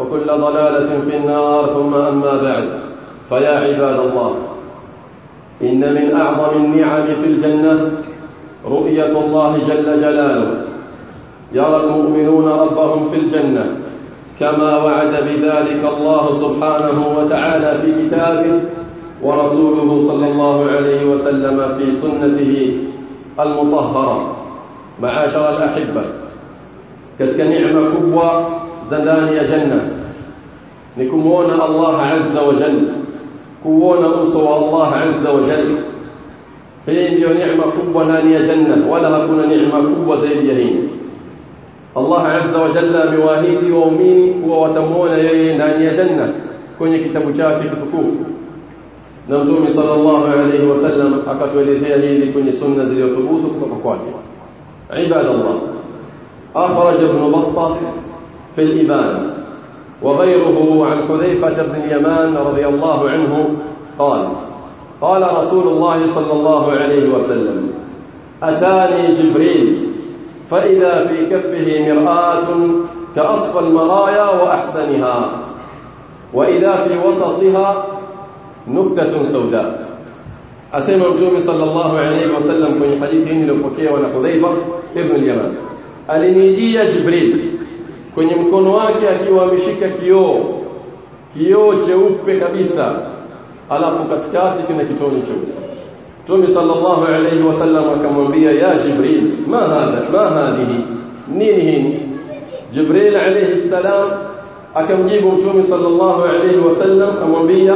وكل ضلالة في النار ثم أما بعد. فيا عباد الله إن من أعظم النعم في الجنة رؤية الله جل جلاله. يرى المؤمنون ربهم في الجنة كما وعد بذلك الله سبحانه وتعالى في كتابه ورسوله صلى الله عليه وسلم في سنته المطهرة. معاشر الأحبة neema kubwa za ndani ya janna ni kumwona Allah azza wa jalla kuona uso wa Allah azza wa jalla hii ndiyo neema kubwa ndani ya janna wala hakuna neema kubwa zaidi ya hii Allah azza wa jalla amewaahidi waumini kuwa watamwona yeye ndani ya janna kwenye kitabu chake kitukufu na mtume sallallahu alayhi wasallam akatuelezea hili kwenye sunna zilizothubutu kutoka kwake ibadallah أخرج ابن بطة في الإبانة وغيره عن حذيفة بن اليمان رضي الله عنه قال قال رسول الله صلى الله عليه وسلم أتاني جبريل فإذا في كفه مرآة كأصفى المرايا وأحسنها وإذا في وسطها نكتة سوداء. أسمى مجومي صلى الله عليه وسلم في حديث إني لبكيه ونحذيفة ابن اليمان. alinijia Jibril kwenye mkono wake akiwa ameshika kioo kioo cheupe kabisa alafu katikati kina kitoni cheusi Mtume sallallahu alayhi wasallam akamwambia ya Jibril ma hadha ma hadhihi nini hii Jibril alayhi salam akamjibu Mtume sallallahu alayhi wasallam amwambia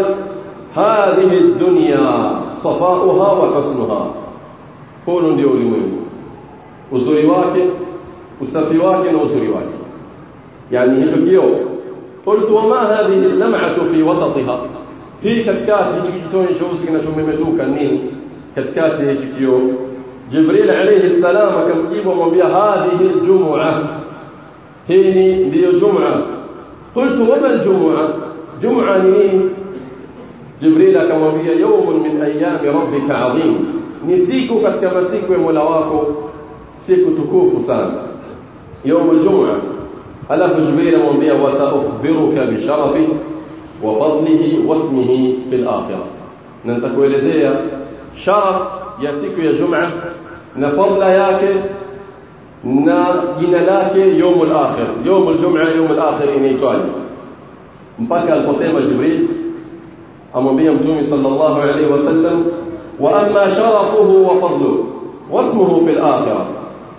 hadhihi dunya safauha wa husnuha huo ndio ulimwengu uzuri wake usafi wake na uzuri wake يعني هي تكيو قلت وما هذه اللمعة في وسطها؟ في كتكات هي تكيتون شوسك نشو ممتوك النين كتكات هي تكيو جبريل عليه السلام كم جيبوا مبيا هذه الجمعة. هيني دي جمعة. قلت وما الجمعة؟ جمعة نين جبريل كم مبيا يوم من أيام ربك عظيم. نسيكو كتكما سيكو مولاواكو سيكو تكوفو سان. يوم الجمعة. ألف جبريل منبيا وسأخبرك بشرفه وفضله واسمه في الآخرة. ننتقل لزي شرف يا سيكو يا جمعة. نفضل ياك نا يوم الآخر. يوم الجمعة يوم الآخر إني تعلي مبكى القسيمة جبريل. أمو بيام صلى الله عليه وسلم. وأما شرفه وفضله واسمه في الآخرة.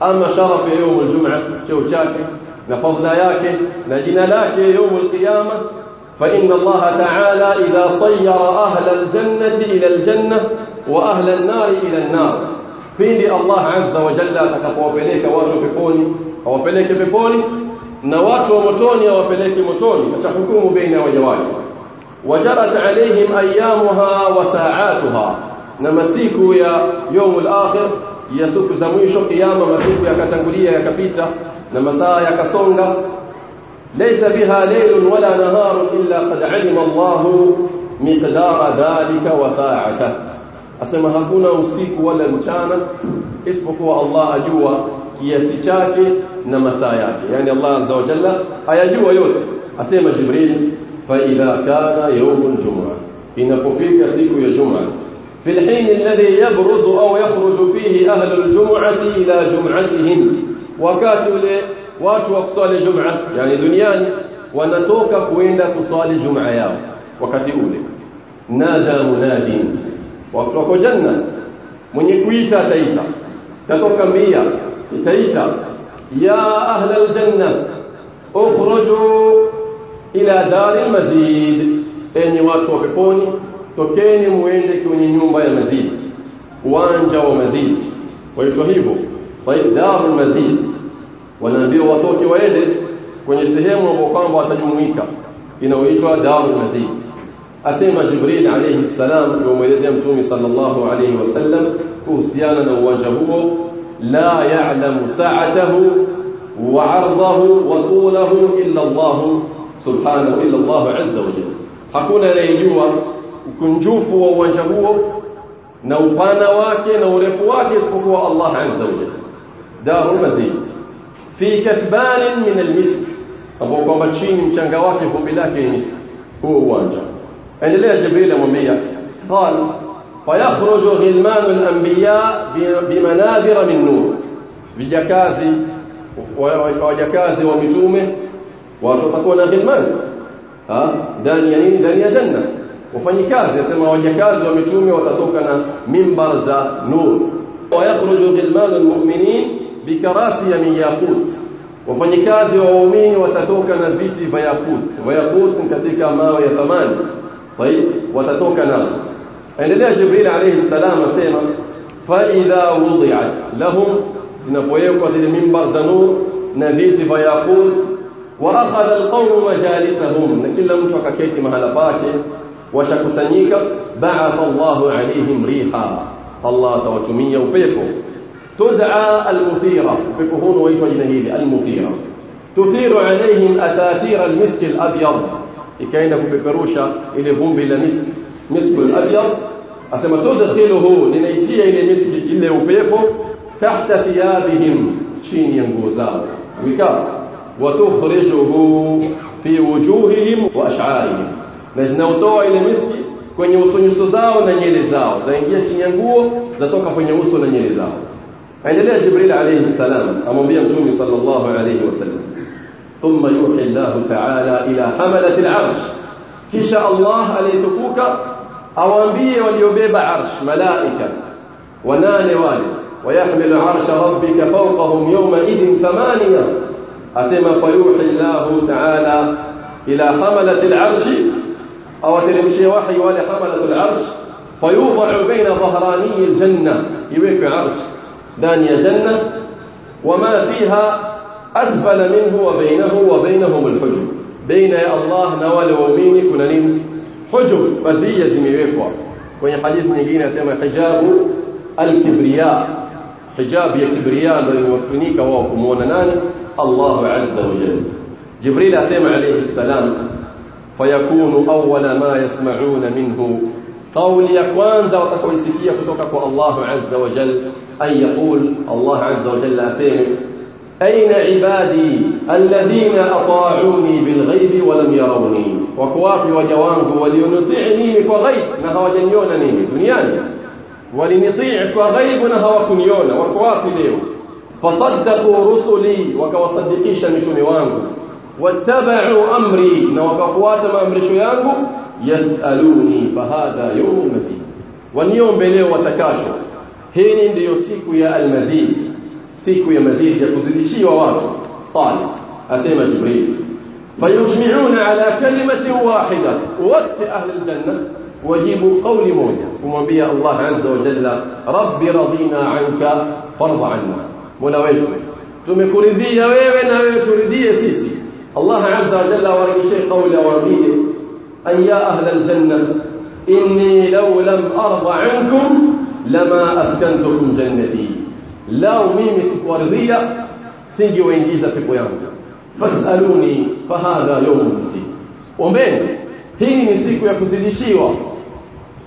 أما شرف يوم الجمعة شو تشاكي نفضنا ياك لجنا لك يوم القيامة. فإن الله تعالى إذا صير أهل الجنة إلى الجنة وأهل النار إلى النار. فين الله عز وجل تكفوا بليك واجو بفوني أو بليك بفوني نواتو متوني أو بليك متوني فتحكم بين وجواك وجرت عليهم أيامها وساعاتها. نمسيك يا يوم الآخر. يسوك زمويش قيامة مسيك يا كتنقلية يا كبيتة. نمساها يكسونغا ليس بها ليل ولا نهار إلا قد علم الله مقدار ذلك وساعته. أسمى هكونا مسيك ولا مشانا. اسمك هو الله أجوى كيسيشاك نمساياك. يعني الله عز وجل أي أجوى يوت. أسمى جبريل. فإذا كان يوم الجمعة. إنك فيك سيك يا جمعة. في الحين الذي يبرز أو يخرج فيه أهل الجمعة إلى جمعتهم. Wakati ule watu wa kuswali juma yani duniani wanatoka kuenda kuswali juma yao wakati ule nada munadin watu wako janna mwenye kuita ataita tatoka mbia itaita ya ahla aljanna ukhruju ila dar almazid enyi watu wa peponi tokeni muende kwenye nyumba ya mazid uwanja wa mazid waitwa hivyo طيب دار المزيد wanaambiwa watoke waende kwenye sehemu ambapo kwamba watajumuika inayoitwa darul mazid asema jibril alayhi salam kumwelezea mtume sallallahu alayhi wasallam kuhusiana na uwanja huo la ya'lamu sa'atahu wa 'ardahu wa tulahu illa Allah subhanahu illa Allah azza wa jalla hakuna anayejua ukunjufu wa uwanja huo na upana wake na urefu wake isipokuwa Allah azza wa jalla darul mazid في كثبان من المسك. أبو قمتشين مشانغواك بلاك المسك هو وانجا عند الله جبريل المميا قال فيخرج غلمان الأنبياء بمنابر من نور. بجكازي وجكازي ومتومه وشطكونا غلمان. ها؟ دانيا دانيا جنة. وفني كازي يسمى وجكازي ومتومه وتتوكنا منبر ذا نور. ويخرج غلمان المؤمنين بكراسي من ياقوت. وفنيكازي وومين وتتوكا نبيتي بياقوت. وياقوت من كتيكا ما ويثمان طيب وتتوكا نازل عند جبريل عليه السلام سيما فإذا وضعت لهم نبويك وزير من برزنور نبيتي بياقوت وأخذ القوم مجالسهم. نكلا متوكا كيكي مهلا باكي. وشكو سنيكا بعث الله عليهم ريحا. الله توتمية وبيكم تدعى المثيرة بكهون ويش وجنهيل المثيرة. تثير عليهم أثاثير المسك الأبيض. إكاينك ببروشة إلى فوم بلا مسك. مسك الأبيض. أثم تدخله لنيتي إلى مسك إلى بيبو تحت ثيابهم. شين ينبوزان وكار وتخرجه في وجوههم وأشعارهم. نجد نوتوع إلى مسك. kwenye usonyuso zao na nyele zao zaingia chini ya nguo zatoka kwenye uso na endelea jibril alayhi salam amwambia mtume sallallahu alayhi wasallam ثم يوحي الله تعالى إلى حملة العرش. كيشا الله aliytufuka awaambie waliobeba arsh malaika wanane wale ويحمل عرش ربك فوقهم يومئذ ثمانية. أسمى فيوحي الله تعالى إلى حملة العرش. أو ترمشي وحي ولحملة العرش. فيوضع بين ظهراني الجنة. يويك عرش. دانية جنة وما فيها أسفل منه وبينه وبينهم الحجب. بين يا الله نوال ومين كنانين. حجب فزي يزميريك وين حديث نجينا سيما حجاب الكبرياء. حجاب يا كبرياء الذي يوفنيك وهو الله عز وجل. جبريل سيما عليه السلام فيكون أول ما يسمعون منه. قول يا كوانزا وتكويسكية كتوكك الله عز وجل. Yaqul Allah azza wa jalla asema أين عبادي الذين أطاعوني بالغيب ولم يروني؟ وكوافي وجوانه ولينطيعني كغيب نهوا جنيون نيمي دنياني. ولنطيع كغيب نهوا كنيون وكوافي ليو فصدقوا رسلي وكوصدقيش مشوني وانه واتبعوا أمري نوكفوات ما أمرشو يانه يسألوني فهذا يوم المزيد. واليوم بليو وتكاشف. هيني ndio siku ya almazid siku ya mazidi ya kuzidishiwa watu talib asema jibril fayujmi'una ala kalimatin wahida wote ahli aljanna wajibu qawli moja kumwambia Allah azza wa jalla rabbi radina anka farda anna mola wetu tumekuridhia wewe na wewe turidhie sisi Allah azza wa jalla warudishie qawli awaambie ay ya ahli aljanna لما أسكنتكم جنتي. لو ميمس قرضية سنجي وإنجيزة في قيام فاسألوني فهذا يوم المسيط أمبين هيني نسيكو يكسيدي شيوا.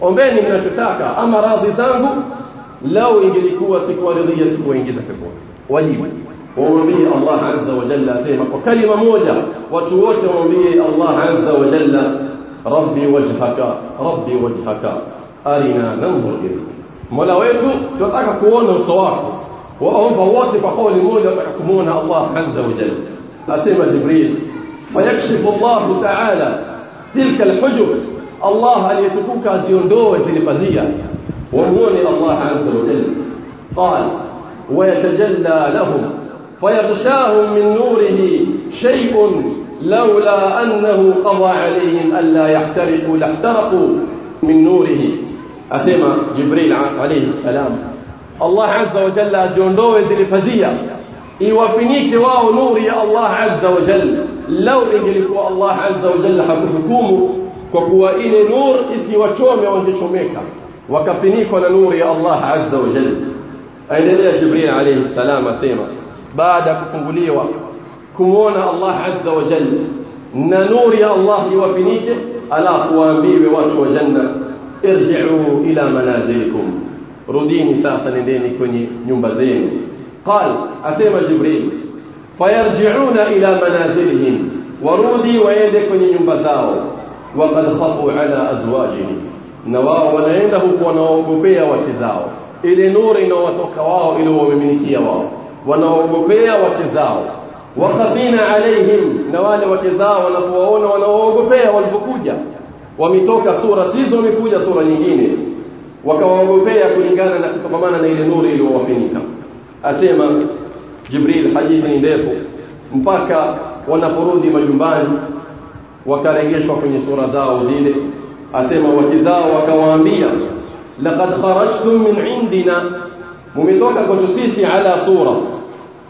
أمبين من أجتاكا أما راضي سانجو لو إنجلكوا سكوا رضية سكوا إنجيزة في قيام وليم. ومبيه الله عز وجل سيما وكلمة موجة. وتوجه ومبيه الله عز وجل. ربي وجهك ربي وجهك. أرنا ننظر إليك. Mola wetu tunataka kuona uso wako waomba wote kwa kauli moja wataka kumuona Allah azza wa jalla asema jibril fayakshifu Allah ta'ala tilka alhujub Allah aliyetukuka aziondoe zile pazia wamuone Allah azza wa jalla qala ويتجلى لهم فيغشاهم من نوره شيء لولا أنه قضى عليهم ألا يحترقوا لاحترقوا من نوره أسمى جبريل عليه السلام الله عز وجل أزيوندوه زي فزية iwafinike wao nuri ya Allah azza wa jalla lau ingelikuwa Allah azza wa jalla hakuhukumu kwa kuwa ile nur isiwachome wangechomeka wakafinikwa na nuri ya Allah azza wa jalla aendelea Jibril alayhi salam asema baada ya kufunguliwa kumuona Allah azza wa jalla na nuri ya Allah iwafinike alafu waambiwe watu wa janna ارجعوا إلى منازلكم. رديني ساسا لديني كوني نمبزين قال أسيما جبريل فيرجعون إلى منازلهم. ورودي ويدي كوني نمبزاو وقد خفوا على أزواجهم. نواه ونعنده ونوغبيا وكزاو. إلى نور نواتوكواه إلى ومميكيوا ونوغبيا وكزاو. وخفينا عليهم. نوال وكزاو ونفوهون ونوغبيا والفكوجة. Wametoka sura sizo wamekuja sura nyingine wakawaogopea kulingana na kutokamana na ile nuru iliyowafinika. Asema Jibril hadithi ni ndefu mpaka wanaporudi majumbani wakarejeshwa kwenye sura zao zile. Asema wakizao wakawaambia laqad kharajtum min indina. Mumetoka kwetu sisi ala sura.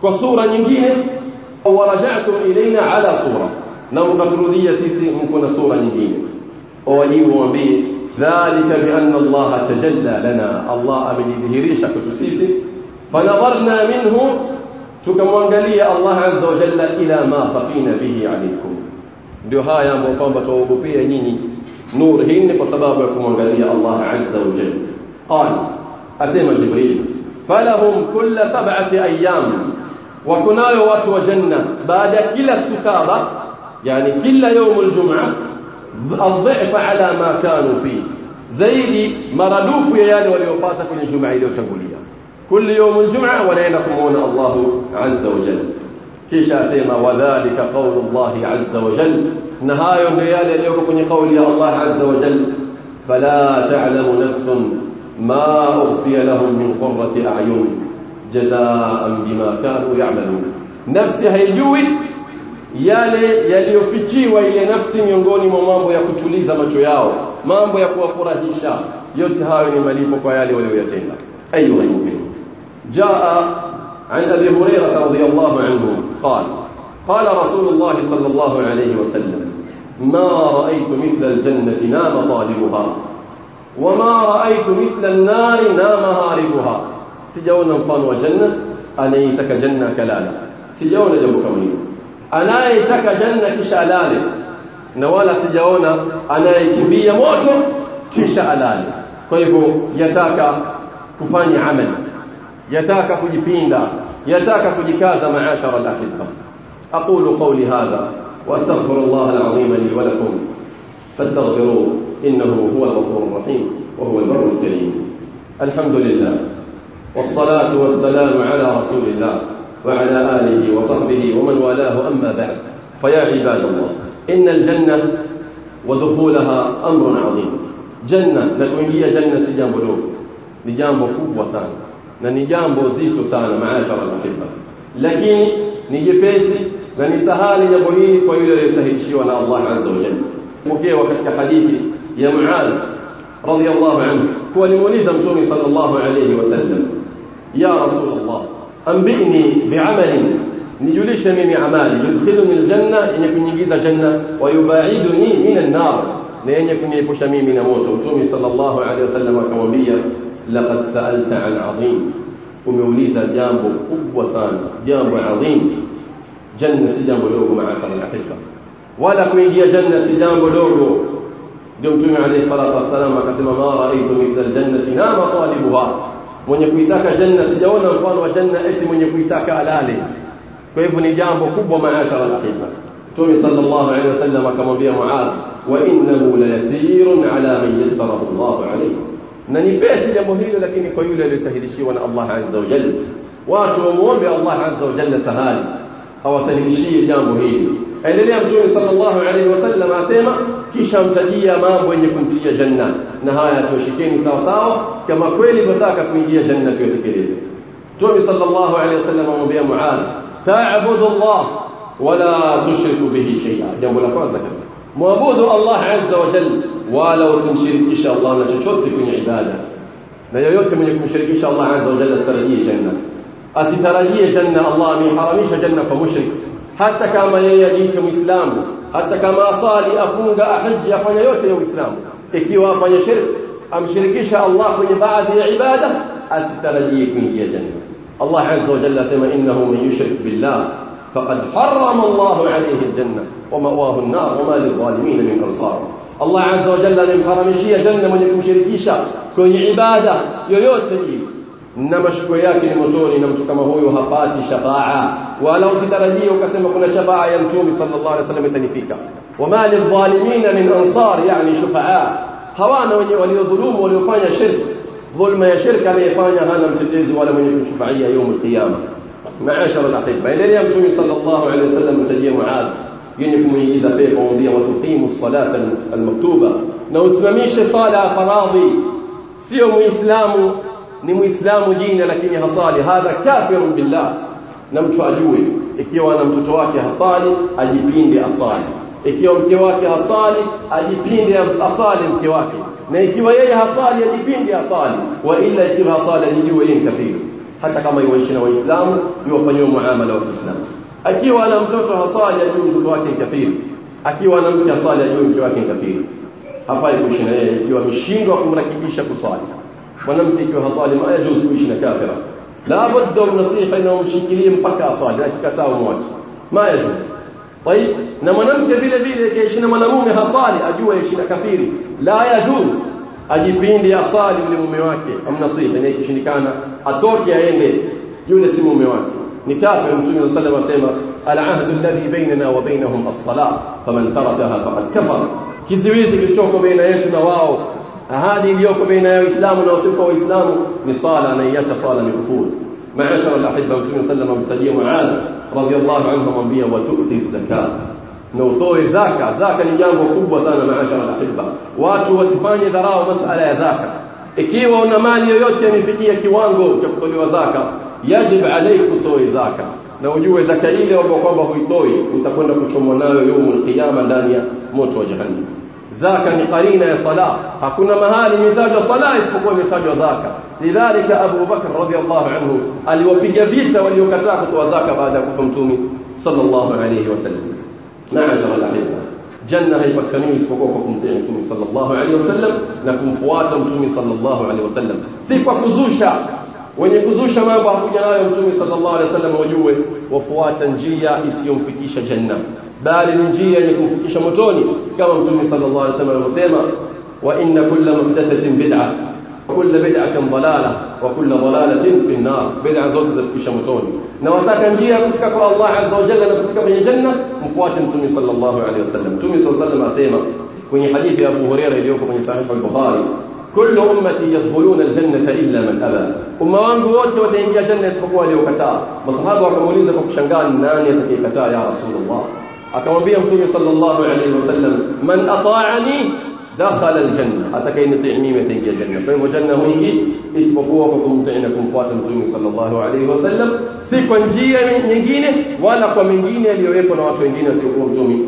Kwa sura nyingine waraja'tum ilaina ala sura. Na mkaturudia sisi mko na sura nyingine وليهم به. ذلك بأن الله تجلى لنا. الله أبن ذهريشة كتسيسي فنظرنا منه. تكمن قالي الله عز وجل إلى ما خفينا به عليكم. دوها يا مقام بتوقف يجيني نور هن بسبب كمن قالي الله عز وجل. قال أسيم جبريل. فلهم كل سبعة أيام. وكنا يوات وجنة. بعد كل سكسابة. يعني كل يوم الجمعة. الضعف على ما كانوا فيه. zaidi maradufu ya yale waliopata kwenye jumaa iliyotangulia كل يوم الجمعة ولينكمون الله عز وجل. كيش أسيما وذلك قول الله عز وجل. نهاية ريال اليوم كن قول يا الله عز وجل. فلا تعلم نفس ما أخفي لهم من قرة أعين جزاء بما كانوا يعملون. نفسي هيجوي yale yaliyofichiwa ile nafsi miongoni mwa mambo ya kutuliza macho yao mambo ya kuwafurahisha. Yote hayo ni malipo kwa yale walioyatenda ayuha almu'minun جاء عن أبي هريرة رضي الله عنه قال قال رسول الله صلى الله عليه وسلم ما رأيت الجنة نام طالبها وما رأيت مثل النار نام هاربها سجونا مفان وجنة أنيتك جنة كلالة سجونا جنبك منه أنايتك جنة كشالالة نوالا سجونا أنايكبية موت كشالالة كيف يتاك كفاني عمل yataka kujipinda. Yataka kujikaza maashara alahibba aqulu qawli hadha واستغفر الله العظيم لي ولكم فاستغفروه انه هو الغفور الرحيم وهو البر الكريم الحمد لله والصلاه والسلام على رسول الله وعلى آله وصحبه ومن والاه أما بعد. فيا عباد الله إن الجنة ودخولها أمر عظيم. جنة لكن هي جنة سجام بلوك نجام بقوة وسان. نجام بوزيت سانة معاشر المحبة لكن نجي بيسي ونسهال يبوهي فيولا يسهل شيء ولا الله عز وجل. وكي وقت حديث يا معاذ رضي الله عنه. هو لمونيزم صلى الله عليه وسلم. يا رسول الله أنبئني بعمل. نجلش من أعمال يدخلني الجنة إن يكون يجيز جنة. ويباعدني من النار. لأن يكون يبوش من نموت وتومي صلى الله عليه وسلم كمبيا لقد سألت عن عظيم. وموليزا جامبو قبوة سان جامبو عظيم. جنة سجام لوغو مع آخر الحفظة ولا كوين دي جنة سجام لوغو دمتم عليه الصلاة والسلام كثم ما رأيت مثل الجنة نام طالبها. Mwenye kuitaka janna sijaona mfano wa janna eti mwenye kuitaka alale kwa hivyo ni jambo kubwa maashara al-ahibba mtume sallallahu alayhi wasallam akamwambia muadh wa innahu la yasirun ala man yassarahu Allah alayhi na ni pesi jambo hilo lakini kwa yule aliyesahilishiwa na Allah azza wa jalla watu wamuombe Allah azza wa jalla sahali awasahilishie jambo hili endelea mtume sallallahu alaihi wasallam asema kisha mtajia mambo yenye kumtia janna na haya tushikeni sawa sawa kama kweli tunataka kuingia janna tuyatekeleze mtume sallallahu alaihi wasallam amwambia muadh ta'budu Allah wala tushriku bihi shay'a jambo la kwanza kabisa muabudu Allah azza wa jalla wala usimshirikisha Allah na chochote kwenye ibada na yoyote mwenye kumshirikisha Allah azza wa jalla asitarajie janna asitarajie janna Allah ameharamisha janna kwa mushrik hata kama yeye ajiite muislamu hata kama asali afunga ahiji afanya yote ya uislamu ikiwa afanya shirki amshirikisha Allah kwenye baadhi ya ibada asitarajie kuingia janna Allah azza wa jalla asema innahu man yushrik billah faqad harrama Allah alayhi aljanna wa ma'wahu an-nar wa ma lil-zalimin min ansar Allah azza wa jalla alimharamishia janna mwenye kumshirikisha kwenye ibada yoyote ile na mashukio yake ni motoni na mtu kama huyo hapati shafaa wala usitarajie ukasema kuna shafaa ya mtume sallallahu alaihi wasallam itanifika wama lidhalimina min ansar yani shufaa hawana wenye waliodhulumu waliofanya shirki dhulma ya shirki aliyefanya hana mtetezi wala mwenye kumshufaia يوم القيامه معاشر الاحبه endelea mtume sallallahu alaihi wasallam mtajia muadh yenye kumuingiza pepo mwambia watuqimu salata almaktuba na usimamishe sala faradhi sio muislamu ni muislamu jina lakini hasali hadha kafirun billah na mtu ajue ikiwa na mtoto wake hasali ajipinde asali ikiwa mke wake hasali ajipinde asali mke wake na ikiwa yeye hasali ajipinde asali wa illa ikiwa hasali ajijue yeye kafiri hata kama yuishi na waislamu yuwafanywa muamala wa Kiislamu akiwa ana mtoto hasali ajue mtoto wake kafiri akiwa ana mke hasali ajue mke wake kafiri hafai kuishi na yeye ikiwa ameshindwa kumrakibisha kusali ونمتكها صالح ما يجوز ويشنا كافرة. لا بد من نصيحة إنهم شكلين مفكا صالح. لكن كتاب مواجه ما يجوز. طيب نما نمك بلا بلا كيشنا ملمومها صالح. أجوا يشنا كفيري لا يجوز. أجي بين لي أصالي من مميواكي أم نصيحة. إنك شنا كان؟ أدوك يا إني يونس مميواكي نكافر من صلى الله عليه وسلم. العهد الذي بيننا وبينهم الصلاة. فمن تركها فقد كفر. كيزيويزي كتشوكو بين أيتنا واو؟ Sala anaiacha sala ni kufuru maashara alahibba mtume sallam amtajia Muadh radhiallahu anhu amwambia watuti zakat na utoe zaka zaka ni jambo kubwa sana maashara alahibba watu wasifanye dharau masala ya zaka ikiwa una mali yoyote imefikia kiwango cha kutolewa zaka yajib alayk utoe zaka na ujue zaka ile ambayo kwamba huitoi utakwenda kuchomwa nayo yaumul qiyama ndani ya moto wa jahannam zaka ni qarina ya sala hakuna mahali imetajwa sala isipokuwa imetajwa zaka lidhalika Abu Bakr radhiallahu anhu aliwapiga vita waliokataa kutoa zaka baada ya kufa mtume sallallahu alayhi wasallam maajara alahibba janna haipatikani isipokuwa kwa kumtii mtume sallallahu alayhi wasallam na kumfuata mtume sallallahu alayhi wasallam si kwa kuzusha wenye kuzusha mambo hakuja nayo mtume sallallahu alaihi wasallam wajue wafuata njia isiyomfikisha janna bali ni njia yenye kumfikisha motoni kama mtume sallallahu alaihi wasallam alivyosema wa inna kulla muhdathatin bid'ah kulla bid'atin dalala wa kulla dalalatin fi an-nar bid'a zote zafikisha motoni na wataka njia kufika kwa Allah azza wa jalla na kufika kwenye janna mfuate mtume sallallahu alaihi wasallam mtume sallallahu alaihi wasallam asema kwenye hadithi ya Abu Hurairah iliyoko kwenye sahih al-Bukhari كل أمتي يدخلون الجنة إلا من أبى umma wangu wote wataingia janna isipokuwa waliokataa masahaba wakamuuliza kwa kushangaa nani atakayekataa ya rasulullah akamwambia mtume sallallahu alayhi wasallam man ata'ani dakhala aljanna atakayenitii mimi ataingia janna kwa hivyo janna huingi isipokuwa kwa kumtii na kumfuata mtume sallallahu alayhi wasallam si kwa njia nyingine wala kwa mingine aliyowekwa na watu wengine wasiokuwa mtume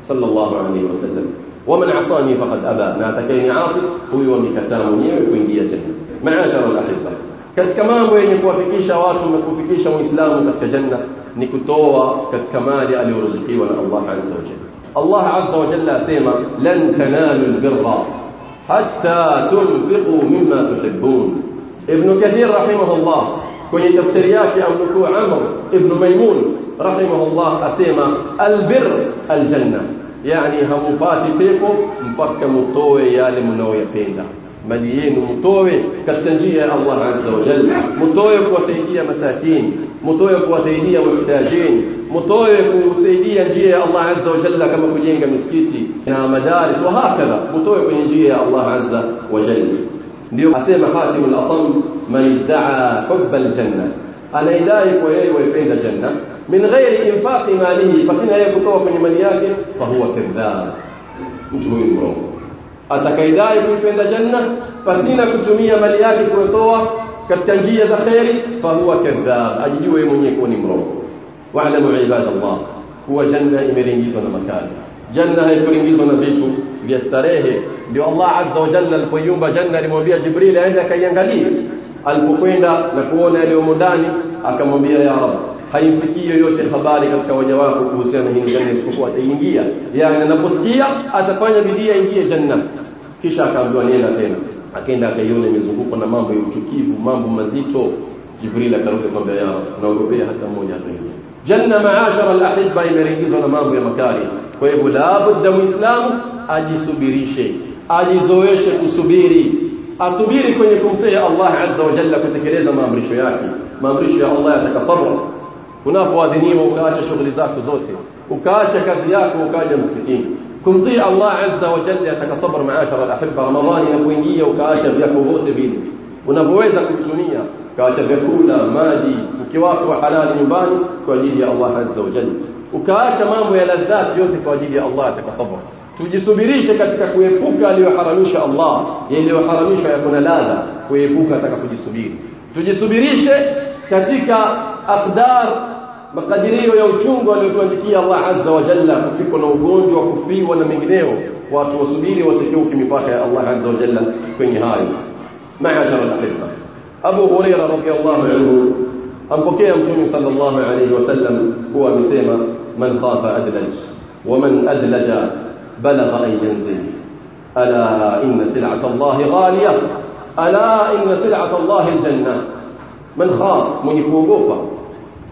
sallallahu alayhi wasallam ومن عصاني فقد أبى na atakayeniasi huyo amekataa mwenyewe kuingia janna maashara alahibba katika mambo yenye kuwafikisha watu na kufikisha muislamu katika janna ni kutoa katika mali aliyoruzukiwa na Allah azza wa jalla Allah azza wa jalla asema lan tanalu albirra hatta tunfiqu mimma tuhibbun ibn kathir rahimahullah kwenye tafsiri yake amnukuu amr ibn maimun rahimahullah asema albir aljanna yani hamupati pepo mpaka mutoe yale mnaoyapenda mali yenu mtoe katika njia ya Allah azza wa jalla mtoe kuwasaidia masakini mtoe kuwasaidia muhtajin mtoe kusaidia njia ya Allah azza wa jalla kama kujenga misikiti na madaris wa hakadha mtoe kwenye njia ya Allah azza wa jalla ndio asema Hatim al-Asam man idda'a hubba al-janna anaidai kwa yeye waipenda janna min ghairi infaqi malihi pasina yeye kutoa kwenye mali yake fa huwa kadhab mtu huyu mrongo atakaidai kuipenda janna pasina kutumia mali yake kutoa katika njia za khairi fa huwa kadhab ajijue mwenyewe kuwa ni mrongo wa'lamu ibadallah kuwa janna imeringizwa na makali janna haikuringizwa na vitu vya starehe ndio Allah azza wa jalla alipoiumba janna alimwambia Jibril aende akaiangalie alipokwenda na kuona yaliyomo ndani akamwambia ya rab haimfikii yoyote habari katika waja wako kuhusiana na hii janna isipokuwa ataingia. Yani anaposikia atafanya bidii aingie janna kisha akaambiwa nenda tena. Akaenda akaiona imezungukwa na mambo ya uchukivu mambo mazito. Jibril akarudi kwamba ya rab naogopea hata mmoja ataingia. Janna maashara al-ahibba imeringizwa na mambo ya makali kwa hivyo la budda muislamu ajisubirishe ajizoeshe kusubiri asubiri kwenye kumtia Allah azza wa jalla kutekeleza maamrisho yake maamrisho ya Allah yatakasabra unapoadhiniwa ukaacha shughuli zako zote ukaacha kazi yako ukaja msikitini kumtii Allah azza wa jalla yatakasabra maashara al-ahibba ramadhani inapoingia ukaacha vyako vyote vile unavyoweza kuvitumia ukaacha vyakula maji mke wako wa halali nyumbani kwa ajili ya Allah azza wa jalla ukaacha mambo ya ladhat yote kwa ajili ya Allah atakasabra tujisubirishe katika kuepuka aliyoharamisha Allah yaliyoharamishwa yako na ladha kuepuka ataka kujisubiri tujisubirishe katika aqdar makadirio ya uchungu aliyotuandikia Allah azza wa jalla kufikwa na ugonjwa kufiwa na mengineo watu wasubiri wasikiuke mipaka ya Allah azza wa jalla kwenye hayo maashara al-ahibba Abu Hurairah radhiyallahu anhu ampokea mtume sallallahu alayhi wasallam kuwa amesema من خاف أدلج ومن أدلج بلغ أن ينزل. ألا إن سلعة الله غالية؟ ألا إن سلعة الله الجنة؟ من خاف من يقوبا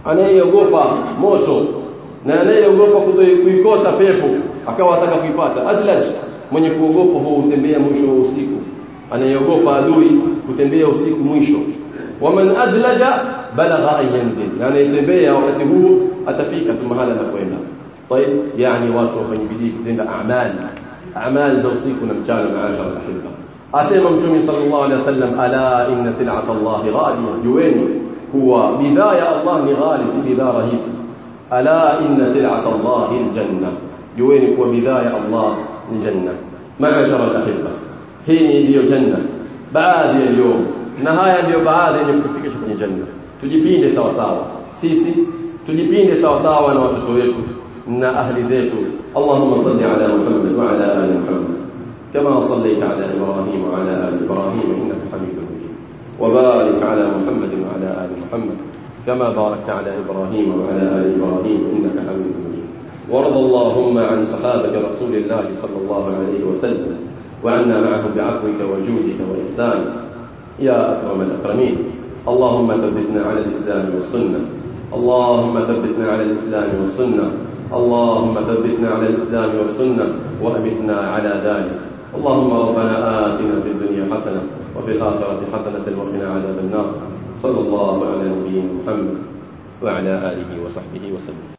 أنا يقوبا موتو. نانا يقوبا كدو يقوسا فيبو أكوا تكا في فاتا أدلج. من يقوبا هو تنبيا موشو وسيكو. أنا يقوبا دوي كتنبيا وسيكو موشو ومن أدلج بلغ أن ينزل. يعني تنبيا وقت هو atafika tu mahala na kwenda طيب يعني watu wafanye bidii kutenda amali amali za usiku na mchana maashara alahibba asema mtume sallallahu alaihi wasallam ala inna sil'ata Allah ghaliya jueni kuwa bidhaa ya Allah ni ghali si bidhaa rahisi ala inna sil'ata Allah aljanna jueni kuwa bidhaa ya Allah ni janna maashara alahibba hii ndiyo janna baadhi ya leo na haya ndiyo baadhi yenye kutufikisha kwenye janna tujipinde sawa sawa sisi تجيبيني سوا سوا أنا وتتويته إن أهلي زيته اللهم صل على محمد وعلى آل محمد. كما صليت على إبراهيم وعلى آل إبراهيم إنك حميد مجيد. وبارك على محمد وعلى آل محمد. كما باركت على إبراهيم وعلى آل إبراهيم إنك حميد مجيد. وارض اللهم عن صحابة رسول الله صلى الله عليه وسلم. وعنا معهم بعفوك وجودك وإحسانك. يا أكرم الأكرمين. اللهم ثبتنا على الإسلام والسنة. اللهم ثبتنا على الإسلام والسنة. اللهم ثبتنا على الإسلام والسنة وأمتنا على ذلك. اللهم ربنا آتنا في الدنيا حسنة وفي الآخرة حسنة وقنا عذاب النار. صلى الله على نبينا محمد وعلى آله وصحبه وسلم.